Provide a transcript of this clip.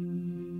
Mm-hmm.